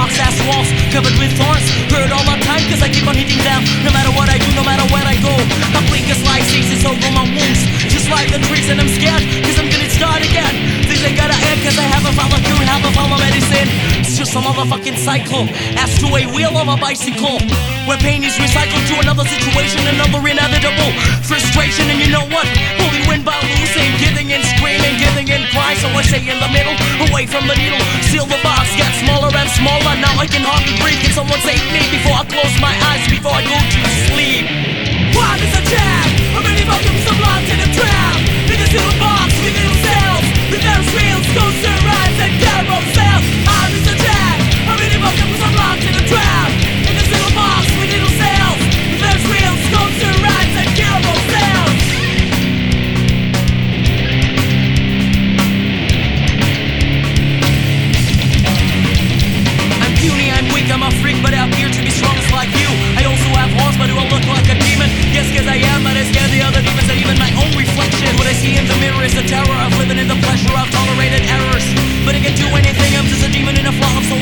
rocks, ass walls covered with thorns. Hurt all the time, cause I keep on hitting them. No matter what I do, no matter where I go. I My blinkers like seasons over my wounds. Just like the trees, and I'm scared, cause I'm gonna start again. This ain't gotta end, cause I haven't found a cure, haven't found my medicine. It's just a motherfucking cycle. As to a wheel of a bicycle, where pain is recycled to another situation. Silver box, gets smaller and smaller. Now I can hardly breathe. Can someone save me before I close my eyes, before I go to sleep? Why a jab? pleasure of tolerated errors. But it can do anything else as a demon in a flood of soul.